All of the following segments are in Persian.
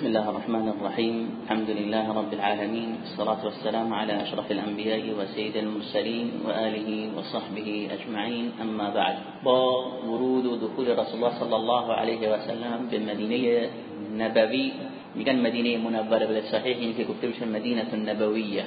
بسم الله الرحمن الرحيم. الحمد لله رب العالمين. الصلاة والسلام على أشرف الأنبياء وسيد المرسلين وآله وصحبه أجمعين. أما بعد با ورود ودخول رسول الله صلى الله عليه وسلم بمدينة نبوي میگن مدینه منورة به صحیح این که گفته میشه مدینه النبویه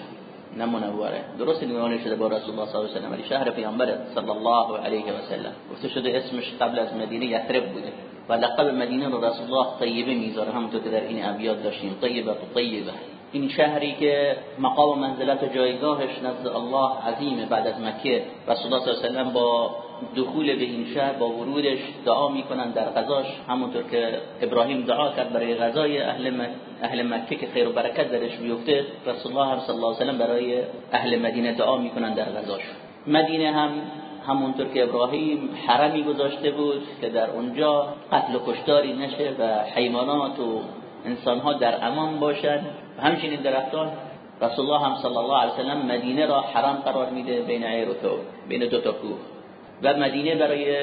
نه منوره درست شده با رسول الله صلی الله علیه و سلم ولی شهر پیامبر صلی الله علیه و سلم گفته شده اسمش قبل از مدینه یثرب بوده و لقب مدینه رو رسول الله طیبه می‌ذاره. همونطور که در این ابیات داشتیم. طیبه و طیبه. این شهری که مقام و منزلت و جایگاهش نزد الله عظیمه بعد از مکه. رسول الله صلی الله علیه و با دخول به این شهر با ورودش دعا می‌کنن در غذاش. همونطور که ابراهیم دعا کرد برای غذای اهل اهل مکه که خیر و برکت درش بیفته. رسول الله صلی الله علیه و برای اهل مدینه دعا می‌کنن در غذاش. مدینه هم همونطور که ابراهیم حرمی گذاشته بود که در اونجا قتل و کشتاری نشه و حیوانات و انسانها در امان باشن. و همچنین درختان رسول الله هم صلی الله علیه وسلم مدینه را حرام قرار میده بین عیر و تو بین دو تا کوه. و مدینه برای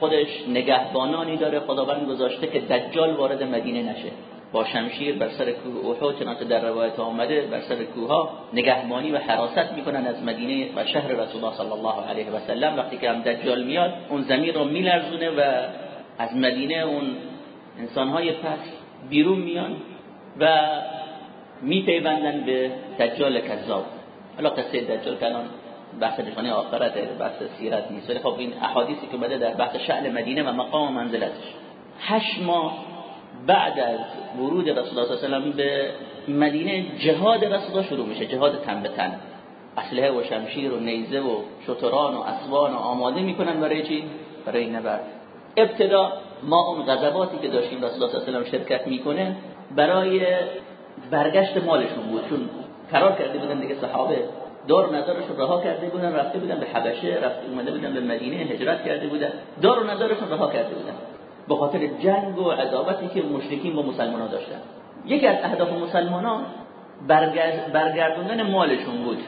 خودش نگهبانانی داره خداوند گذاشته که دجال وارد مدینه نشه. با شمشیر بر سر کوه احد چنانچه در روایت آمده بر سر کوه نگهبانی و حراست می‌کنن از مدینه و شهر رسول الله صلی الله علیه و سلم وقتی که هم دجال میاد اون زمین رو میلرزونه و از مدینه اون انسانهای پس بیرون میان و میپیوندن به دجال کذاب. حالا قصه دجال که الان بحث نشانه آخرت بحث سیرت نیست. ولی خب این احادیثی که بده در بحث شأن مدینه و مقام و منزلتش. هشت ماه بعد از ورود رسول الله صلی الله علیه و به مدینه جهاد رسول شروع میشه جهاد تن به تن. اسلحه و شمشیر و نیزه و شتران و اسبان و آماده می‌کنن برای چی؟ برای نبرد. ابتدا ما اون غضباتی که داشتیم رسول الله صلی الله علیه و شرکت می‌کنه برای برگشت مالشون بود. چون قرار کرده بودن دیگه صحابه دار نظرشون رها کرده بودن رفته بودن به حبشه رفته اومده بودن به مدینه هجرت کرده بودن. دار و نظرشون رها کرده بودن. به خاطر جنگ و عداوتی که مشرکین با مسلمانان داشتن. یکی از اهداف مسلمانان برگردوندن مالشون بود.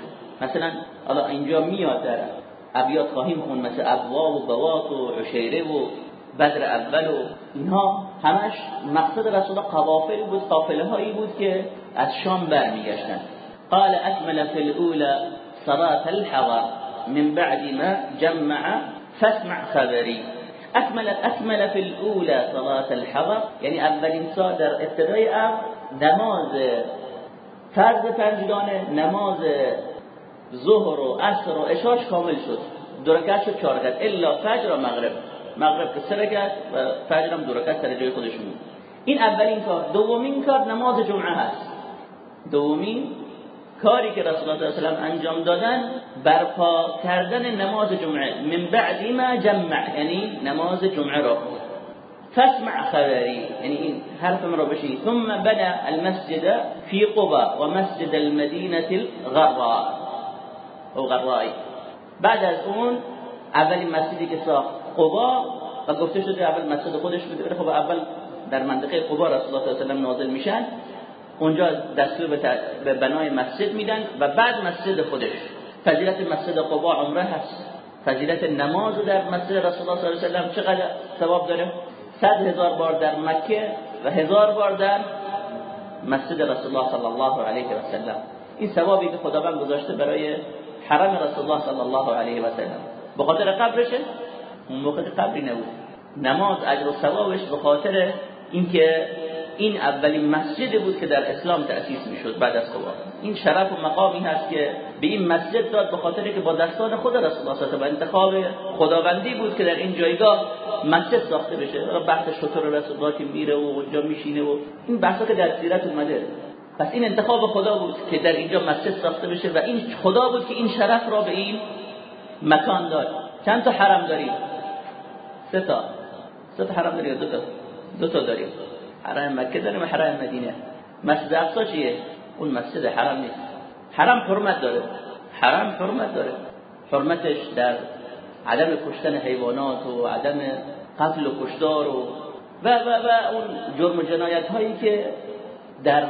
مثلا حالا اینجا میاد در ابیات خواهیم خون مثل ابوا و بوات و عشیره و بدر اول و اینها. همش مقصد رسول قوافل بود قافله هایی بود که از شام برمیگشتن. قال اكمل في الاولى صلاه الحضر من بعد ما جمع فاسمع خبري. اكمل اكمل في الاولى صلاه الحضر. یعنی اولین سال در ابتدای امر نماز فرض پنجگانه نماز ظهر و عصر و عشاش کامل شد. دو شد چهار الا فجر و مغرب. مغرب که سه و فجر هم دو سر جای خودشون این اولین کار. دومین کار نماز جمعه هست. دومین کاری که رسول الله صلی الله علیه و انجام دادن برپا کردن نماز جمعه. من بعد ما جمع یعنی نماز جمعه را فاسمع خبری یعنی این حرف رو بشی ثم بنى المسجد في قباء ومسجد المدينه الغراء او غرایی. بعد از اون اولین مسجدی که ساخت قبا و گفته شده اول مسجد خودش بوده. خب اول در منطقه قبا رسول الله صلی الله علیه و نازل میشن. اونجا دستور به بنای مسجد میدن و بعد مسجد خودش. فضیلت مسجد قبا عمره هست. فضیلت نماز در مسجد رسول الله صلی الله علیه و چقدر ثواب داره؟ صد هزار بار در مکه و هزار بار در مسجد رسول الله صلی الله علیه و سلم. این ثوابی که خداوند گذاشته برای حرم رسول الله صلی الله علیه و سلم. به خاطر قبرشه اون موقع قبری نبود. نماز اجر و ثوابش به خاطر اینکه این اولین مسجد بود که در اسلام تأسیس می‌شد بعد از قبا. این شرف و مقامی هست که به این مسجد داد به خاطر که با دستان خود رسول الله صلی انتخاب خداوندی بود که در این جایگاه مسجد ساخته بشه. بحث شطور رسول الله که میره و اونجا میشینه و این بحثا که در سیرت اومده. پس این انتخاب خدا بود که در اینجا مسجد ساخته بشه و این خدا بود که این شرف را به این مکان داد. چند تا حرم داریم؟ سه تا. سه تا حرم داریم دو تا؟ دو تا داریم. حرم مکه داریم و حرم مدینه. مسجد اقصا چیه؟ اون مسجد حرم نیست. حرم حرمت داره. حرم حرمت داره. حرمتش در عدم کشتن حیوانات و عدم قتل و کشتار و و و, و اون جرم و جنایت هایی که در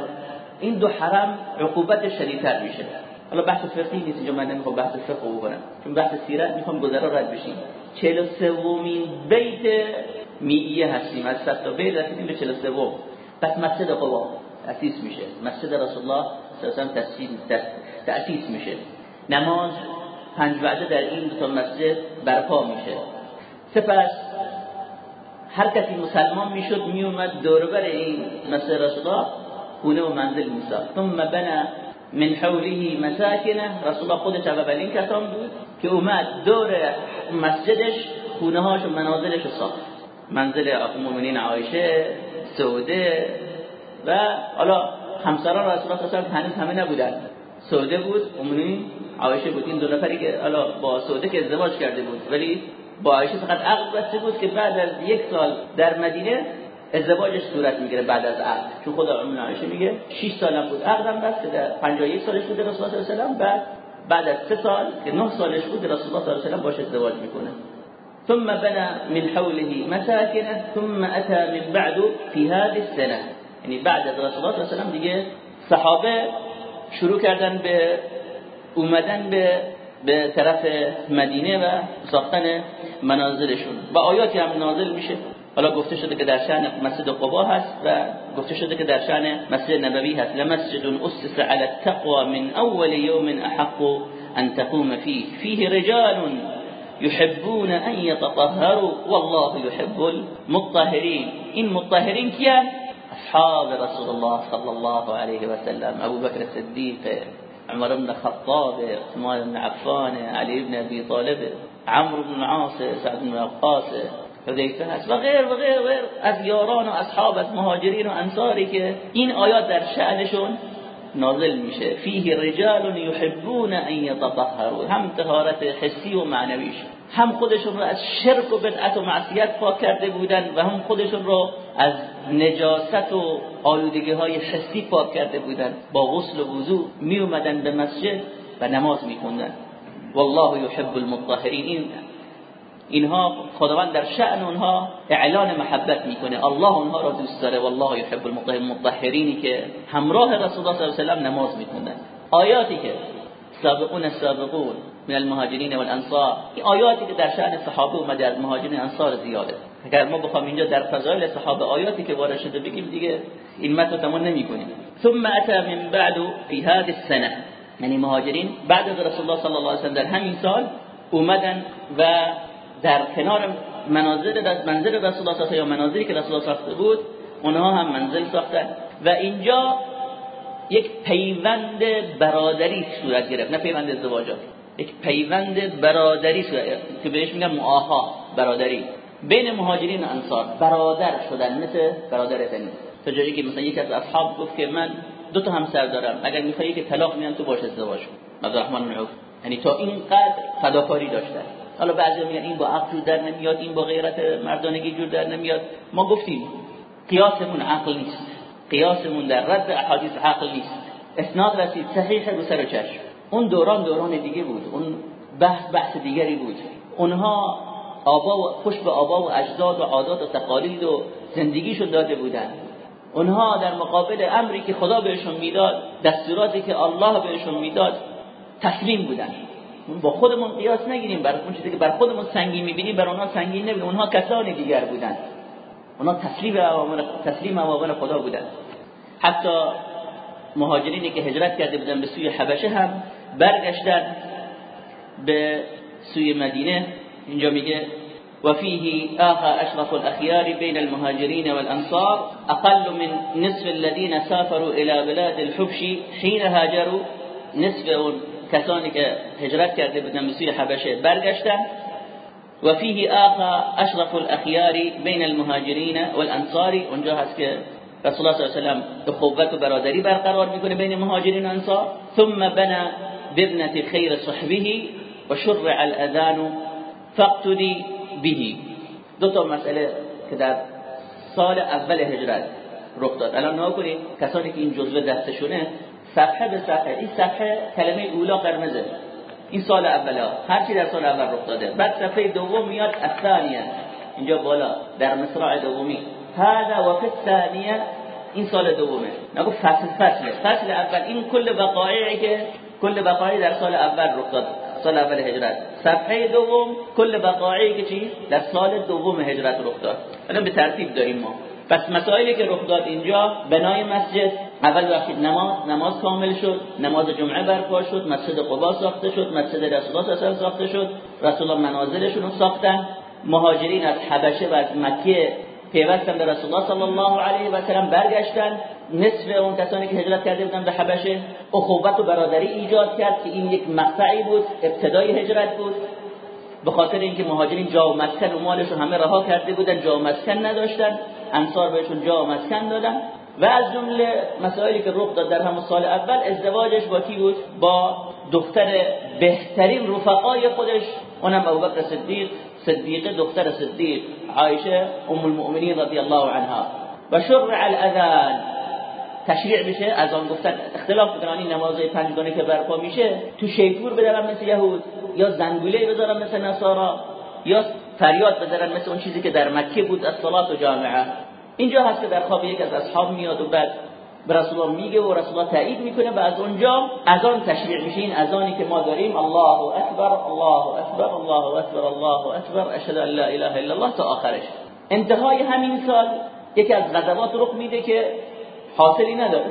این دو حرم عقوبت شدیدتر میشه. حالا بحث فقهی نیست اینجا من نمی‌خوام بحث فقه بکنم. چون بحث سیرت می‌خوام گذرا رد بشیم. 43 ومین بیت میعیه هستیم. از 100 تا بیت رسیدیم به 43 پس مسجد قبا تأسیس میشه. مسجد رسول الله علیه تأسیس میشه. نماز پنج وعده در این دو مسجد برپا میشه. سپس هر کسی مسلمان می‌شد میومد دوربر این مسجد رسول الله خونه و منزل میساخت. ثم بنا من حوله مساکنه رسول الله خودش اولین کسان بود که اومد دور مسجدش خونه هاش و منازلش ساخت. منزل المؤمنین عایشه سوده و حالا همسران رسول الله صلی هنوز همه نبودن. سوده بود امونی عایشه بود. این دو نفری که حالا با سوده که ازدواج کرده بود. ولی با عایشه فقط عقد بسته بود که بعد از یک سال در مدینه ازدواجش صورت می‌گیره بعد از عقد چون خدا ام عایشه میگه 6 سالم بود عقدم بس که در 51 سالش بود رسول الله صلی الله علیه و بعد بعد از 3 سال که 9 سالش بود رسول الله صلی الله علیه و باش ازدواج می‌کنه. ثم بنى من حوله مساكنه ثم اتى من بعد في هذه السنه یعنی بعد از رسول الله دیگه صحابه شروع کردن به اومدن به به طرف مدینه و ساختن منازلشون. و آیاتی هم نازل میشه؟ حالا گفته شده که در شأن مسجد قبا هست و گفته شده که در شأن مسجد نبوی هست. لمسجد اسس على التقوى من اول يوم احق ان تقوم فيه. فيه رجال يحبون ان يتطهروا والله يحب المطهرين. این مطهرین کیه اصحاب رسول الله صلی الله علیه و سلم ابو بکر الصدیق عمر بن خطاب عثمان بن عفان علی بن ابي طالب عمرو بن العاص سعد بن وقاص حذیفه هست و غیر و غیر و غیر از یاران و اصحاب از مهاجرین و انصاری که این آیات در شأنشون نازل میشه. فیه رجال یحبون ان یتطهروا هم طهارت حسی و معنویش هم خودشون رو از شرک و بدعت و معصیت پاک کرده بودن و هم خودشون رو از نجاست و آلودگی های حسی پاک کرده بودن. با غسل و وضو می اومدن به مسجد و نماز میخوندن. والله يحب المطهرین. این اینها خداوند در شأن اونها اعلان محبت می‌کنه. الله اونها را دوست داره. والله يحب المطهرینی که همراه رسول الله صلی الله علیه و سلم نماز میخوندن. آیاتی که سابقون السابقون من المهاجرین والانصار این آیاتی که در شأن صحابه اومده از مهاجرین انصار زیاده. اگر ما بخوام اینجا در فضایل صحابه آیاتی که وارد شده بگیم دیگه این متن تمام نمی‌کنیم. ثم اتى من بعد في هذه السنه یعنی مهاجرین بعد از رسول الله صلی الله علیه و در همین سال اومدن و در کنار منازل منزل رسول الله یا منازلی که رسول الله ساخته بود اونها هم منزل ساختن. و اینجا یک پیوند برادری صورت گرفت نه پیوند ازدواجات یک پیوند برادری که بهش میگن معاها برادری. بین مهاجرین و انصار برادر شدن مثل برادر تنی تا جایی که مثلا یکی از اصحاب گفت که من دو تا همسر دارم اگر می‌خوای که طلاق میان تو باش ازدواج کن. عبدالرحمن یعنی تا اینقدر فداکاری داشتن. حالا بعضی میگن این با عقل در نمیاد این با غیرت مردانگی جور در نمیاد. ما گفتیم قیاسمون عقل نیست. قیاسمون در رد احادیث عقل نیست. اسناد رسید صحیح رو سر و چشم. اون دوران دوران دیگه بود. اون بحث بحث دیگری بود. اونها آبا و خوش به آبا و اجداد و عادات و تقالید و زندگیشون داده بودن. اونها در مقابل امری که خدا بهشون می‌داد دستوراتی که الله بهشون می‌داد تسلیم بودن. با خودمون قیاس نگیریم بر اون چیزی که بر خودمون سنگین می‌بینیم بر اونها سنگین نبینیم اونها کسانی دیگر بودن. اونها تسلیم اوامر تسلیم اوامر خدا بودن. حتی مهاجرینی که هجرت کرده بودن به سوی حبشه هم برگشتن به سوی مدینه. اینجا میگه وفيه آخى أشرف الأخيار بين المهاجرين والأنصار أقل من نصف الذين سافروا إلى بلاد الحبش حين هاجروا. نصف کسانی که هجرت کرده بودن به سوی حبشه برگشتن. و فيه آخى أشرف الأخيار بين المهاجرين والأنصار. اونجا هست که رسول الله صلی الله علیه و اخوت و برادری برقرار میکنه بین مهاجرین و انصار. ثم بنا بابنة خیر صحبه و شرع الاذان فاقتدی به دو تا مسئله که در سال اول هجرت رخ داد. الان نها کنید کسانی که این جزوه دستشونه صفحه به صفحه. این صفحه کلمه اولا قرمزه. این سال اوله. هر چی در سال اول رخ داده. بعد صفحه دوم میاد الثانیه. اینجا بالا. در مصرع دومی. هذا و فی الثانیه. این سال دومه. نگو فصل فصله. فصل اول. این کل وقایعی که کل وقایعی در سال اول رخ داد سال اول هجرت. صفحه دوم کل وقایعی که چی؟ در سال دوم هجرت رخ داد. الان به ترتیب داریم ما. پس مسائلی که رخ داد اینجا بنای مسجد اول وقتی نماز نماز کامل شد نماز جمعه برپا شد مسجد قبا ساخته شد مسجد رسول الله ساخته شد رسول الله منازلشون رو ساختن مهاجرین از حبشه و از مکه پیوستن به رسول الله صلی الله علیه و سلم برگشتن نصف اون کسانی که هجرت کرده بودن به حبشه اخوت و برادری ایجاد کرد که این یک مقطعی بود ابتدای هجرت بود. به خاطر اینکه مهاجرین جا و مسکن و مالشون همه رها کرده بودن جا و مسکن نداشتن انصار بهشون جا و مسکن دادن. و از جمله مسائلی که رخ داد در همون سال اول ازدواجش با کی بود؟ با دختر بهترین رفقای خودش اونم ابوبکر صدیق صدیقه دختر صدیق عایشه ام المؤمنین رضی الله عنها. و شرع الاذان تشریع بشه از آن گفتن اختلاف بکنن این نماز پنجگانه که برپا میشه تو شیپور بدارن مثل یهود یا زنگوله بذارن مثل نصارا یا فریاد بذارن مثل اون چیزی که در مکه بود از صلات و جامعه. اینجا هست که در خواب یک از اصحاب میاد و بعد به رسول الله میگه و رسول الله تایید می‌کنه و از اونجا اذان تشریع میشه. این اذانی که ما داریم الله اکبر الله اکبر الله اکبر الله اکبر اشهد ان لا اله الا الله تا آخرش. انتهای همین سال یکی از غزوات رخ میده که حاصلی نداره.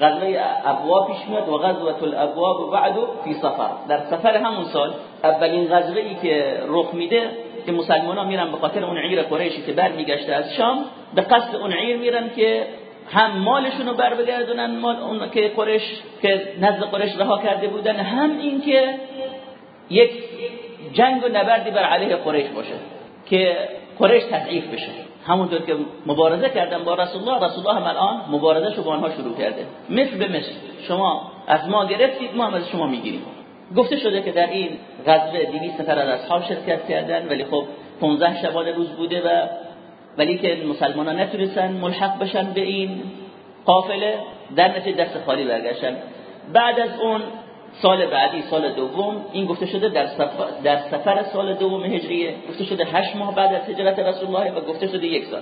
غزوه ابواب پیش میاد و غزوه الابواب بعد فی سفر. در سفر همون سال اولین غزوه ای که رخ میده که مسلمان ها میرن به خاطر اون عیر قریشی که برمیگشته از شام به قصد اون عیر میرن که هم مالشون رو بر بگردونن مال اون که قریش که نزد قریش رها کرده بودن هم این که یک جنگ و نبردی بر علیه قریش باشه که قریش تضعیف بشه. همونطور که مبارزه کردن با رسول الله رسول الله هم الان مبارزه شو با آنها شروع کرده. مثل به مثل شما از ما گرفتید ما هم از شما می‌گیریم. گفته شده که در این غزوه 200 نفر از اصحاب شرکت کردن ولی خب 15 شبانه روز بوده و ولی که مسلمان ها نتونستن ملحق بشن به این قافله در نتیجه دست خالی برگشتن. بعد از اون سال بعدی سال دوم این گفته شده در سفر, در سفر سال دوم هجریه گفته شده هشت ماه بعد از هجرت رسول الله و گفته شده یک سال.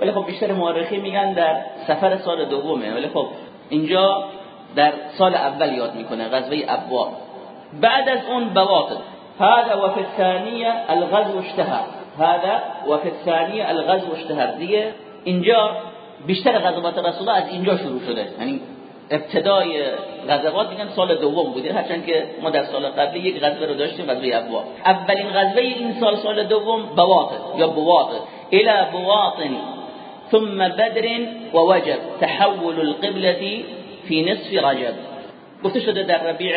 ولی خب بیشتر مورخی میگن در سفر سال دومه. ولی خب اینجا در سال اول یاد می‌کنه غزوه ابوا. بعد از اون بواطن هذا وفي الثانية الغزو اشتهر هذا وفي الثانية الغزو اشتهر دیگه اینجا بیشتر غزوات رسول الله از اینجا شروع شده. یعنی ابتدای غزوات میگن سال دوم بوده. هرچند که ما در سال قبلی یک غزوه رو داشتیم غزوه ابوا. اولین غزوه این سال سال دوم بواطن یا بواطن إلى بواطن. ثم بدر ووجب تحول القبلة في نصف رجب. گفته شده در ربیع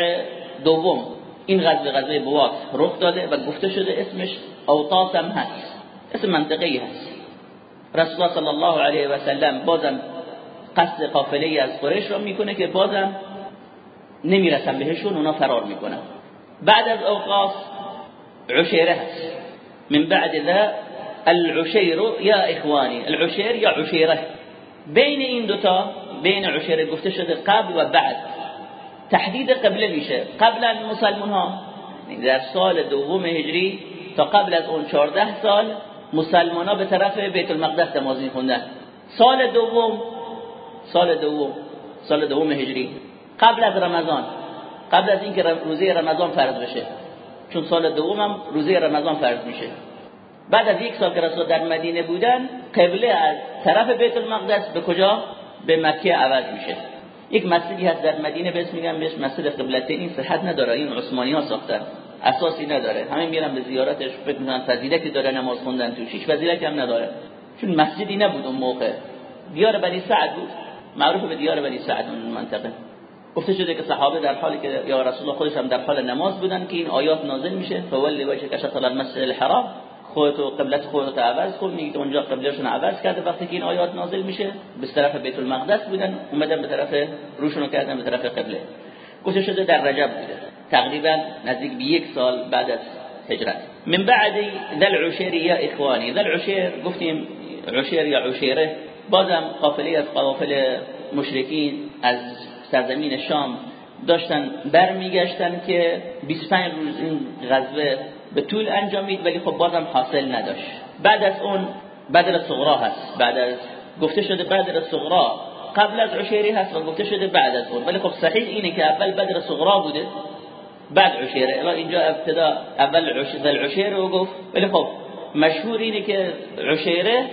دوم این غزوه غزوه بواط رخ داده و گفته شده اسمش اوطاس هم هست. اسم منطقی هست. رسول الله صلی الله علیه و سلم بازم قصد قافله از قریش را می‌کنه که بازم نمی‌رسن بهشون اونا فرار می‌کنن. بعد از اوقاس عشیره هست. من بعد ذا العشیر یا اخوانی العشیر یا عشیره. بین این دوتا بین عشیره گفته شده قبل و بعد. تحدید قبله میشه. قبل از مسلمان ها در سال دوم هجری تا قبل از اون 14 سال مسلمان ها به طرف بیت المقدس نماز میخوندن. سال دوم سال دوم سال دوم هجری. قبل از رمضان. قبل از اینکه روزه رمضان فرض بشه. چون سال دوم هم روزه رمضان فرض میشه. بعد از یک سال که رسول در مدینه بودن قبله از طرف بیت المقدس به کجا؟ به مکه عوض میشه. یک مسجدی هست در مدینه به اسم میگن بهش مسجد قبلتین این صحت نداره این عثمانی ها ساختن اساسی نداره. همه میرن به زیارتش فکر می‌کنن فضیلتی داره نماز خوندن توش هیچ فضیلتی هم نداره. چون مسجدی نبود اون موقع. دیار بنی سعد بود. معروف به دیار بنی سعد اون منطقه. گفته شده که صحابه در حالی که یا رسول الله خودش هم در حال نماز بودن که این آیات نازل میشه. فولی وجه که شطر المسجد الحرام. خودت و قبلت خودت عوض کن. میگه اونجا قبلشون عوض کرده. وقتی که این آیات نازل میشه به طرف بیت المقدس بودن اومدن به طرف روشونو کردن به طرف قبله. گفته شده در رجب بوده. تقریبا نزدیک به یک سال بعد از هجرت. من بعد ذل عشیر یا اخوانی. ذل عشیر گفتیم عشیر یا عشیره. بازم قافله از قوافل مشرکین از سرزمین شام داشتن برمیگشتن که 25 روز این غزوه به طول انجامید ولی خب بازم حاصل نداشت. بعد از اون بدر صغرا هست. بعد از گفته شده بدر صغرا. قبل از عشیری هست و گفته شده بعد از اون. ولی خب صحیح اینه که اول بدر صغرا بوده بعد عشیره. اینجا ابتدا اول عشیره رو گفت. ولی خب مشهور اینه که عشیره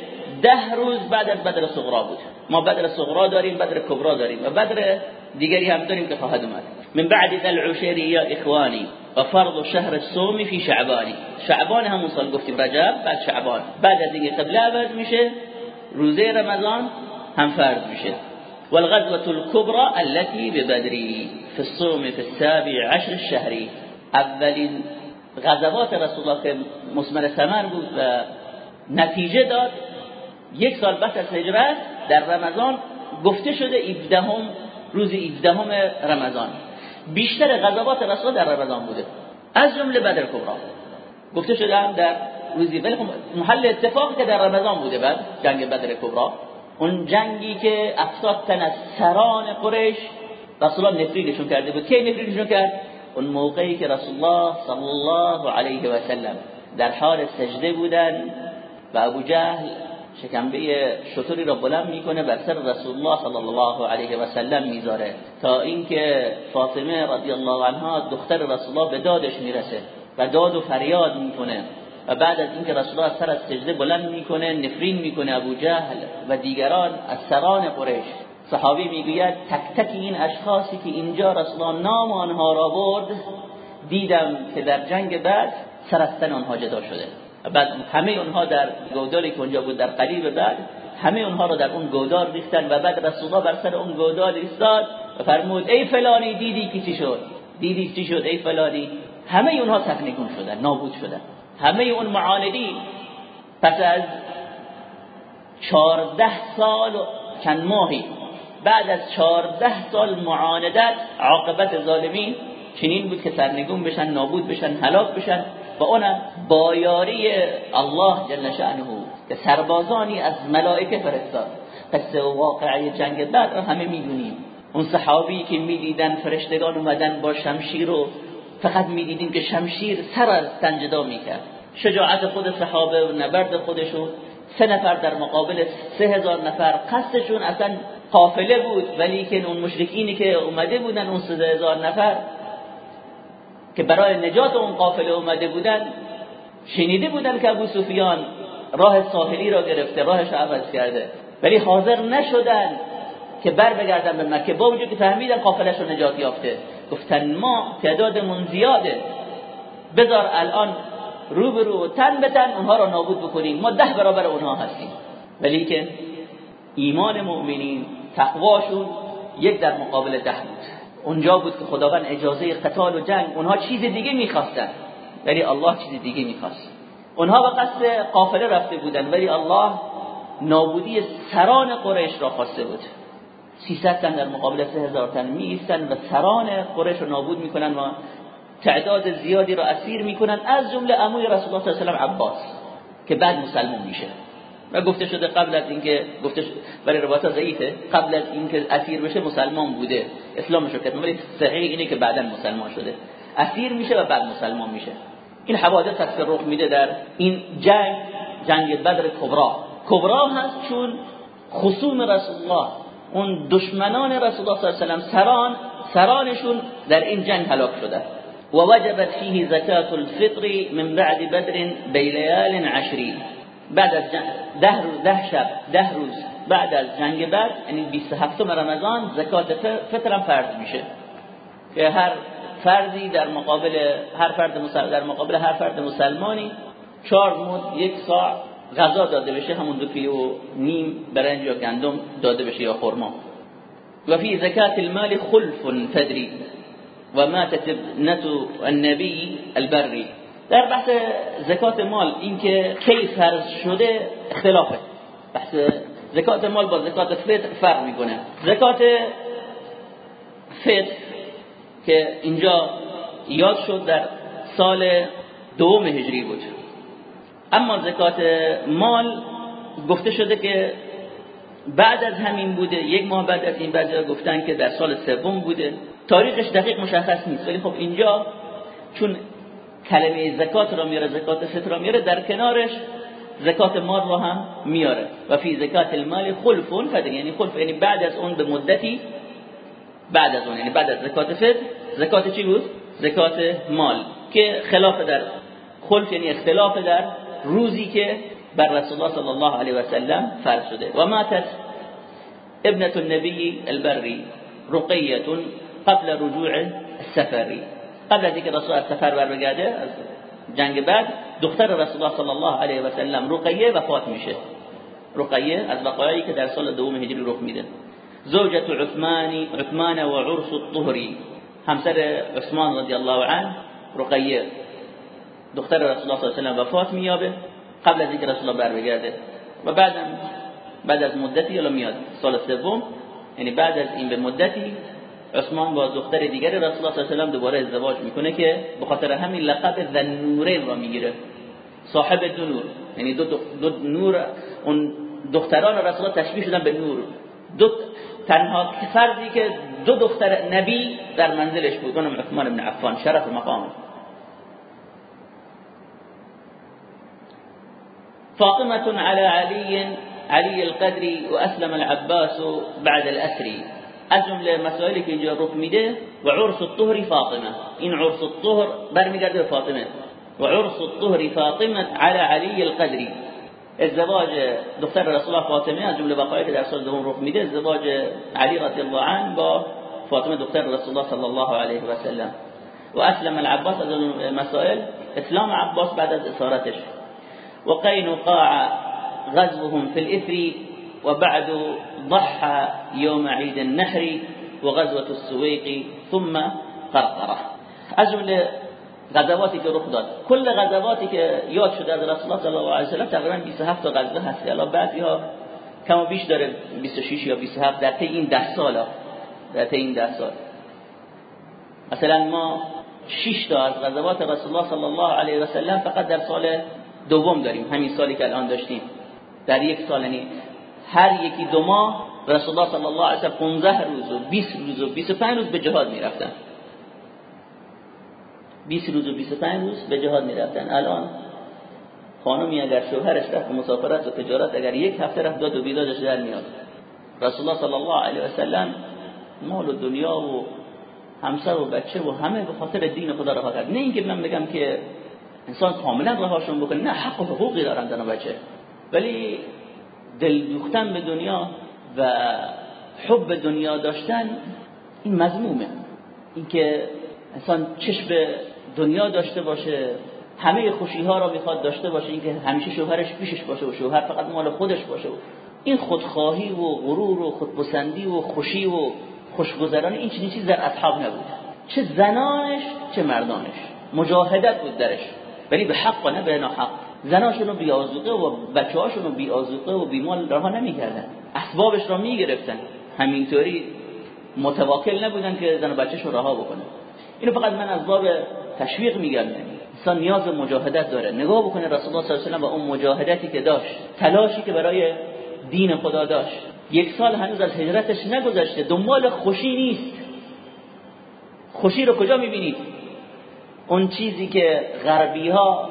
ده روز بعد از بدر صغرا بود. ما بدر صغرا داریم بدر کبرا داریم. و بدر دیگری هم داریم که خواهد اومد. من بعد ذل عشیر یا اخوانی و فرض شهر الصوم فی شعبانی. شعبان همون سال گفتیم رجب بعد شعبان. بعد از اینکه قبله عوض میشه روزه رمضان هم فرض میشه. والغزوة الكبرى التي ببدري في الصوم في السابع عشر الشهري اولین غزوات رسول الله مسمر ثمر بود و نتیجه داد یک سال بعد از هجرت در رمضان گفته شده 17 روز 17 رمضان. بیشتر غزوات رسول در رمضان بوده. از جمله بدر کبرا. گفته شده هم در روزی ولی خب محل اتفاق که در رمضان بوده بعد جنگ بدر کبرا اون جنگی که افساد تن از سران قریش رسول الله نفریدشون کرده بود. کی نفریدشون کرد؟ اون موقعی که رسول الله صلی الله علیه و سلم در حال سجده بودن و ابو جهل شکنبه شطوری را بلند می‌کنه بر سر رسول الله صلی الله علیه و سلم می‌ذاره. تا اینکه فاطمه رضی الله عنها دختر رسول الله به دادش می‌رسه و داد و فریاد می‌کنه. و بعد از اینکه رسول الله سر از سجده بلند می‌کنه نفرین می‌کنه ابو جهل و دیگران از سران قریش. صحابی می‌گوید تک تک این اشخاصی که اینجا رسول الله نام آنها را برد دیدم که در جنگ بعد سر از آنها جدا شده. بعد همه اونها در گوداری که اونجا بود در قریب بعد همه اونها رو در اون گودار ریختن و بعد رسول بر سر اون گودار ایستاد و فرمود ای فلانی دیدی کی چی شد؟ دیدی چی شد؟ ای فلانی همه اونها تکنیکون شدن نابود شدن همه اون معاندی پس از چهارده سال چند ماهی بعد از چهارده سال معاندت عاقبت ظالمین چنین بود که سرنگون بشن نابود بشن هلاک بشن. و اونم بایاری الله جل شأنه که سربازانی از ملائکه فرستاد. پس واقعی جنگ بدر همه می‌دونیم. اون صحابی که می‌دیدن فرشتگان اومدن با شمشیر و فقط می‌دیدیم که شمشیر سر از تنجدا می‌کرد. شجاعت خود صحابه و نبرد خودشون سه نفر در مقابل سه هزار نفر قصدشون اصلا قافله بود ولی که اون مشرکینی که اومده بودن اون سه هزار نفر که برای نجات اون قافله اومده بودن شنیده بودن که ابو سفیان راه ساحلی را گرفته راهش عوض کرده. ولی حاضر نشدن که بر بگردن به مکه. با وجود که فهمیدن قافلش رو نجات یافته. گفتن ما تعدادمون زیاده. بذار الان رو به رو تن به تن اونها را نابود بکنیم. ما ده برابر اونها هستیم. ولی که ایمان مؤمنین تقواشون یک در مقابل ده بود. اونجا بود که خداوند اجازه قتال و جنگ اونها چیز دیگه می‌خواستن. ولی الله چیز دیگه می‌خواست. اونها به قصد قافله رفته بودن ولی الله نابودی سران قریش را خواسته بود. 300 تن در مقابل 3000 تن می و سران قریش رو نابود می‌کنن و تعداد زیادی را اسیر می‌کنن از جمله عموی رسول الله صلی الله علیه و عباس که بعد مسلمان میشه. و گفته شده قبل از اینکه گفته برای روایت ضعیفه. قبل از اینکه اسیر بشه مسلمان بوده. اسلامش رو کرد ولی صحیح اینه که بعدا مسلمان شده. اسیر میشه و بعد مسلمان میشه. این حوادث هست که رخ میده در این جنگ جنگ بدر کبرا کبرا هست چون خصوم رسول الله اون دشمنان رسول الله صلی الله علیه و سران سرانشون در این جنگ هلاک شده. ووجبت فيه زكاة الفطر من بعد بدر بليال عشرين بعد از ده روز ده شب ده روز بعد از جنگ بعد یعنی 27 رمضان زکات فطر هم فرض میشه. که هر فردی در مقابل هر فرد مسلمان در مقابل هر فرد مسلمانی چهار مد یک ساعت غذا داده بشه همون دو کیلو نیم برنج یا گندم داده بشه یا خرما. و فی زکات المال خلف فدری. و ماتت ابنه النبی البری. در بحث زکات مال اینکه کی فرض شده اختلافه. بحث زکات مال با زکات فطر فرق می‌کنه. زکات فطر که اینجا یاد شد در سال دوم هجری بود. اما زکات مال گفته شده که بعد از همین بوده یک ماه بعد از این بعد گفتن که در سال سوم بوده. تاریخش دقیق مشخص نیست ولی خب اینجا چون کلمه زکات را میاره زکات فطر را میاره در کنارش زکات مال را هم میاره. و فی زکات المال خلفون فدر یعنی خلف یعنی بعد از اون به مدتی بعد از اون یعنی بعد از زکات فطر. زکات چی بود؟ زکات مال که خلاف در خلف یعنی اختلاف در روزی که بر رسول الله صلی الله علیه و سلم فرض شده. و ماتت ابنة النبی البری رقیه قبل رجوع السفری قبل از اینکه رسول از سفر برگرده از جنگ بعد دختر رسول الله صلی الله علیه و سلم رقیه وفات میشه. رقیه از وقایعی که در سال دوم هجری رخ میده. زوجة عثمانی عثمان و عرس الطهری. همسر عثمان رضی الله عنه رقیه. دختر رسول الله صلی الله علیه و سلم وفات مییابه. قبل از اینکه رسول الله برگرده و بعدم بعد از مدتی الان میاد سال سوم. یعنی بعد از این به مدتی عثمان با دختر دیگر رسول الله صلی الله علیه و دوباره ازدواج می‌کنه که به خاطر همین لقب ذنورین را می‌گیره. صاحب نور. یعنی دو, دو, نور اون دختران رسول الله تشبیه شدن به نور. دو تنها فردی که دو دختر نبی در منزلش بود اونم عثمان بن عفان شرف مقام. فاطمة على علي علي القدري وأسلم العباس بعد الأسر از جمله مسائلی که اینجا رخ میده و عرس الطهر فاطمه. این عرس الطهر برمیگرده به فاطمه. و عرس الطهر فاطمه على علی القدری. ازدواج دختر رسول الله فاطمه از جمله وقایعی که در سال دوم رخ میده ازدواج علی رضی الله عنه با فاطمه دختر رسول الله صلی الله علیه و سلم. و اسلم العباس از مسائل. اسلام عباس بعد از اسارتش. و قینقاع غزوهم في الاثر وبعد ضحى يوم عيد النحر وغزوة السويق ثم قرقره از جمله غزواتی که رخ داد. کل غزواتی که یاد شده از رسول الله صلی الله علیه و سلم تقریبا 27 تا غزوه هست. الان بعضی ها کم بیش داره 26 یا 27 در طی این 10 سال. در طی این 10 سال. مثلا ما 6 تا از غزوات رسول الله صلی الله علیه و سلم فقط در سال دوم داریم. همین سالی که الان داشتیم. در یک سال یعنی هر یکی دو ماه رسول الله صلی الله علیه و 15 روز و 20 روز و 25 روز به جهاد می‌رفتن. 20 روز و 25 روز به جهاد می‌رفتن. الان خانمی اگر شوهرش رفت مسافرت و تجارت اگر یک هفته رفت داد و بیدادش در میاد. رسول الله صلی الله علیه و سلم مال و دنیا و همسر و بچه و همه به خاطر دین خدا رها کرد. نه اینکه من بگم که انسان کاملا رهاشون بکنه نه حق و حقوقی دارن دن بچه. ولی دل دوختن به دنیا و حب دنیا داشتن این مضمومه اینکه انسان چشم دنیا داشته باشه همه خوشی ها را می‌خواد داشته باشه اینکه همیشه شوهرش پیشش باشه و شوهر فقط مال خودش باشه این خودخواهی و غرور و خودپسندی و خوشی و خوشگذرانی این چنین چیز در اصحاب نبود. چه زنانش چه مردانش. مجاهدت بود درش. ولی به حق و نه به ناحق. زناشون رو بیازوقه و بچه هاشون رو بیازوقه و بیمال رها نمی‌کردن. اسبابش را می‌گرفتن. همینطوری متواکل نبودن که زن و بچهش رو رها بکنه اینو فقط من از باب تشویق میگم. انسان نیاز به مجاهدت داره. نگاه بکنه رسول الله صلی الله علیه و اون مجاهدتی که داشت تلاشی که برای دین خدا داشت. یک سال هنوز از هجرتش نگذشته. دنبال خوشی نیست. خوشی رو کجا می‌بینید؟ اون چیزی که غربی ها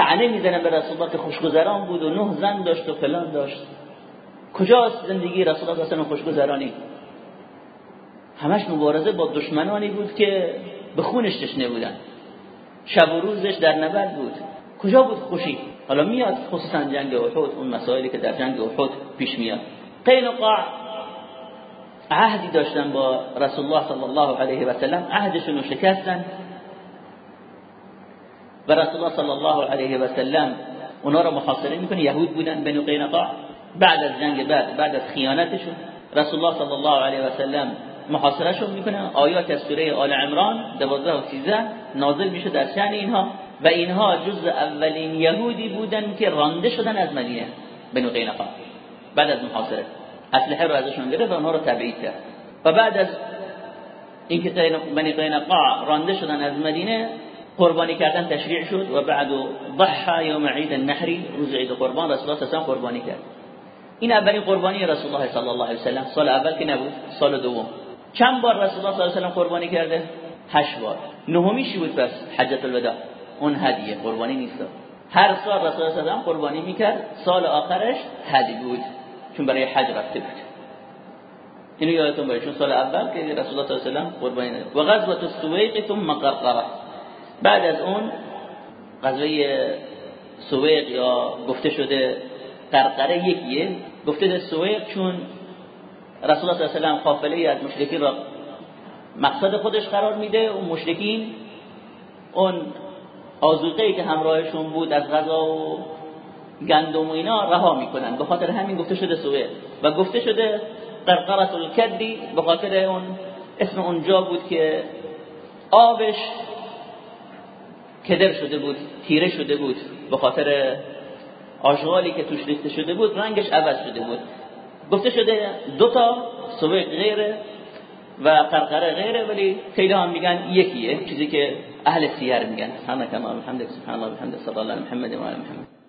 تعنه می‌زنن به رسول الله که خوشگذران بود و نه زن داشت و فلان داشت. کجاست زندگی رسول الله اصلا خوشگذرانی. همش مبارزه با دشمنانی بود که به خونش تشنه بودن. شب و روزش در نبرد بود. کجا بود خوشی؟ حالا میاد خصوصا جنگ احد اون مسائلی که در جنگ احد پیش میاد. قینقاع عهدی داشتن با رسول الله صلی الله علیه و سلم. عهدشون رو شکستن. و رسول الله صلی الله علیه و سلم اونا رو محاصره می‌کنه. یهود بودن بنو قینقاع. بعد از جنگ بعد بعد از خیانتشون رسول الله صلی الله علیه و سلم محاصرهشون می‌کنه. آیات از سوره آل عمران 12 و 13 نازل میشه در شأن اینها. و اینها جز اولین یهودی بودن که رانده شدن از مدینه بنو قینقاع. بعد از محاصره. اسلحه رو ازشون گرفت و اونها رو تبعید کرد. و بعد از اینکه بنی قینقاع رانده شدن از مدینه قربانی کردن تشریع شد و بعد ضحى یوم عید النحری روز عید قربان رسول الله صلی قربانی کرد. این اولین قربانی رسول الله صلی الله علیه و سلم سال اول که نبود سال دوم. چند بار رسول الله صلی الله علیه و قربانی کرده؟ هشت بار. نهمیشی بود پس؟ حجت الوداع. اون هدیه قربانی نیست. هر سال رسول الله صلی الله علیه و قربانی می‌کرد. سال آخرش هدی بود چون برای حج رفته بود. اینو یادتون باشه چون سال اول که رسول الله صلی الله علیه و قربانی و غزوه السویق ثم قرقره بعد از اون غزوه سویق یا گفته شده قرقره یکیه. گفته شده سویق چون رسول الله صلی الله علیه و قافله از مشرکین را مقصد خودش قرار میده. و مشرکین اون آزوقه که همراهشون بود از غذا و گندم و اینا رها می‌کنن. به خاطر همین گفته شده سویق. و گفته شده قرقرت الکدی به خاطر اون اسم اونجا بود که آبش کدر شده بود تیره شده بود به خاطر آشغالی که توش ریخته شده بود رنگش عوض شده بود گفته شده دو تا سویق غیره و قرقره غیره ولی خیلی هم میگن یکیه چیزی که اهل سیر میگن سبحانك اللهم وبحمدك سبحان الله وبحمده صلی الله علی محمد و محمد